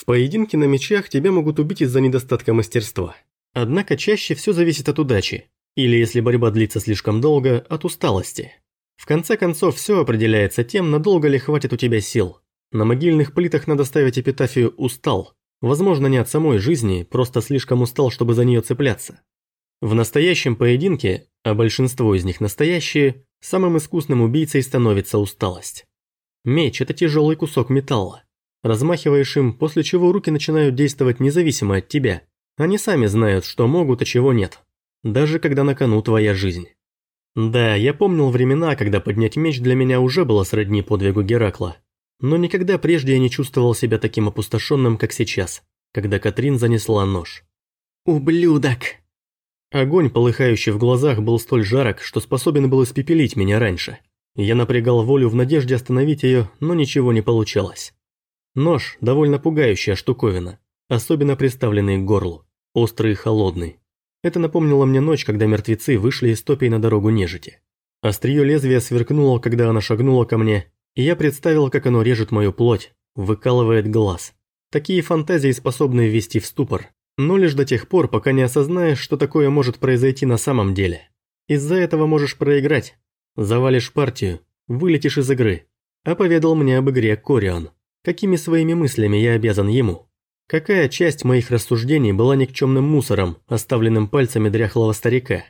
В поединке на мечах тебя могут убить из-за недостатка мастерства. Однако чаще все зависит от удачи, или если борьба длится слишком долго, от усталости. В конце концов, все определяется тем, надолго ли хватит у тебя сил. На могильных плитах надо ставить эпитафию «устал». Возможно, не от самой жизни, просто слишком устал, чтобы за нее цепляться. В настоящем поединке, а большинство из них настоящие, самым искусным убийцей становится усталость. Меч – это тяжелый кусок металла. Размахиваешь им, после чего руки начинают действовать независимо от тебя. Они сами знают, что могут, а чего нет. Даже когда на кону твоя жизнь. Да, я помнил времена, когда поднять меч для меня уже было сродни подвигу Геракла. Но никогда прежде я не чувствовал себя таким опустошенным, как сейчас, когда Катрин занесла нож. «Ублюдок!» Огонь, полыхающий в глазах, был столь жарок, что способен был испепелить меня раньше. Я напрягал волю в надежде остановить ее, но ничего не получалось. Нож – довольно пугающая штуковина, особенно приставленный к горлу, острый и холодный. Это напомнило мне ночь, когда мертвецы вышли из топей на дорогу нежити. Острие лезвия сверкнуло, когда она шагнула ко мне, и я представил, как оно режет мою плоть, выкалывает глаз. Такие фантазии способны ввести в ступор, но лишь до тех пор, пока не осознаешь, что такое может произойти на самом деле. Из-за этого можешь проиграть. Завалишь партию, вылетишь из игры. А поведал мне об игре Корион. Какими своими мыслями я обязан ему? Какая часть моих рассуждений была никчемным мусором, оставленным пальцами дряхлого старика?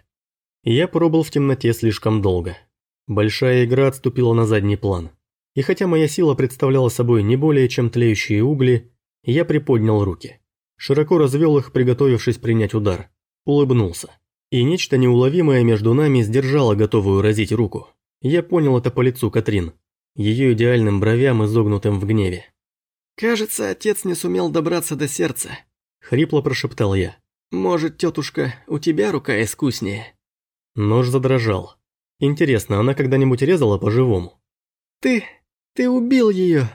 Я пробыл в темноте слишком долго. Большая игра отступила на задний план. И хотя моя сила представляла собой не более чем тлеющие угли, я приподнял руки. Широко развел их, приготовившись принять удар. Улыбнулся. И нечто неуловимое между нами сдержало готовую разить руку. Я понял это по лицу Катрин. Ее идеальным бровям, изогнутым в гневе. «Кажется, отец не сумел добраться до сердца», – хрипло прошептал я. «Может, тетушка, у тебя рука искуснее?» Нож задрожал. Интересно, она когда-нибудь резала по-живому? «Ты... ты убил ее!»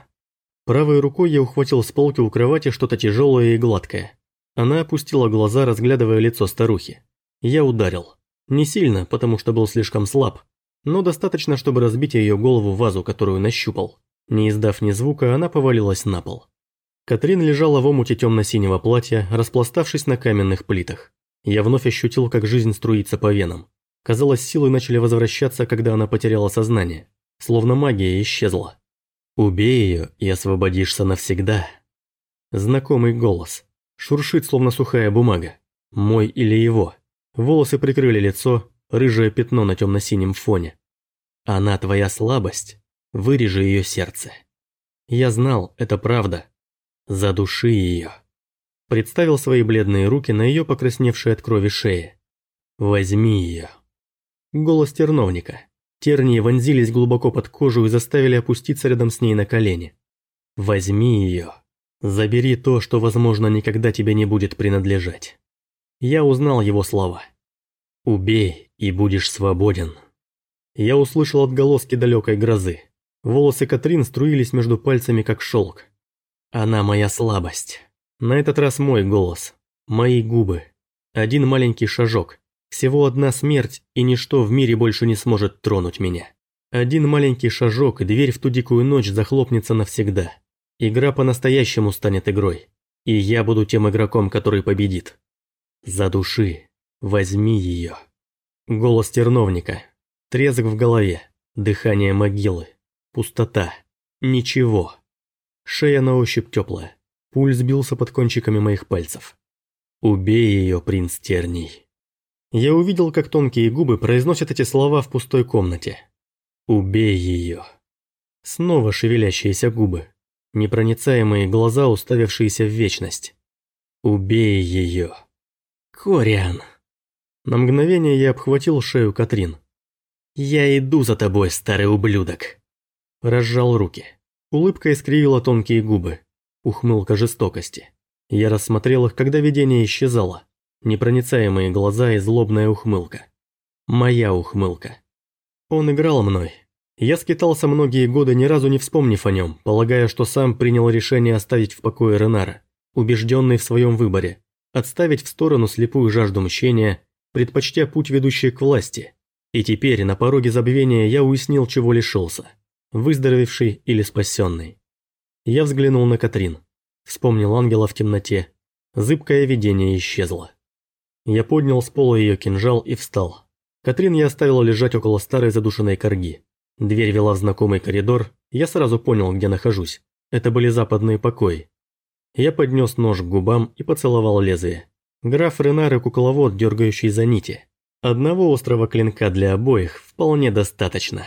Правой рукой я ухватил с полки у кровати что-то тяжелое и гладкое. Она опустила глаза, разглядывая лицо старухи. Я ударил. Не сильно, потому что был слишком слаб, но достаточно, чтобы разбить ее голову в вазу, которую нащупал. Не издав ни звука, она повалилась на пол. Катрин лежала в омуте темно-синего платья, распластавшись на каменных плитах. Я вновь ощутил, как жизнь струится по венам. Казалось, силы начали возвращаться, когда она потеряла сознание. Словно магия исчезла. «Убей ее и освободишься навсегда». Знакомый голос. Шуршит, словно сухая бумага. Мой или его. Волосы прикрыли лицо, рыжее пятно на темно-синем фоне. Она твоя слабость, Вырежи ее сердце. Я знал, это правда. Задуши ее. Представил свои бледные руки на ее покрасневшей от крови шее. Возьми ее. Голос терновника. Тернии вонзились глубоко под кожу и заставили опуститься рядом с ней на колени. Возьми ее. Забери то, что, возможно, никогда тебе не будет принадлежать. Я узнал его слова. Убей, и будешь свободен. Я услышал отголоски далекой грозы. Волосы Катрин струились между пальцами, как шелк. Она моя слабость. На этот раз мой голос. Мои губы. Один маленький шажок. Всего одна смерть, и ничто в мире больше не сможет тронуть меня. Один маленький шажок, и дверь в ту дикую ночь захлопнется навсегда. Игра по-настоящему станет игрой. И я буду тем игроком, который победит. За души. Возьми ее. Голос терновника. Трезк в голове. Дыхание могилы. Пустота. Ничего. Шея на ощупь теплая. Пульс бился под кончиками моих пальцев. «Убей ее, принц Терний». Я увидел, как тонкие губы произносят эти слова в пустой комнате. «Убей ее». Снова шевелящиеся губы. Непроницаемые глаза, уставившиеся в вечность. «Убей ее». «Кориан». На мгновение я обхватил шею Катрин. «Я иду за тобой, старый ублюдок». Разжал руки. Улыбка искривила тонкие губы. Ухмылка жестокости. Я рассмотрел их, когда видение исчезало. Непроницаемые глаза и злобная ухмылка. Моя ухмылка. Он играл мной. Я скитался многие годы, ни разу не вспомнив о нем, полагая, что сам принял решение оставить в покое Ренара, убежденный в своем выборе, отставить в сторону слепую жажду мщения, предпочтя путь, ведущий к власти. И теперь, на пороге забвения, я уяснил, чего лишился выздоровевший или спасенный. Я взглянул на Катрин. Вспомнил ангела в темноте. Зыбкое видение исчезло. Я поднял с пола ее кинжал и встал. Катрин я оставила лежать около старой задушенной корги. Дверь вела в знакомый коридор, я сразу понял, где нахожусь. Это были западные покои. Я поднес нож к губам и поцеловал лезвие. Граф Ренар и кукловод, дергающий за нити. Одного острого клинка для обоих вполне достаточно.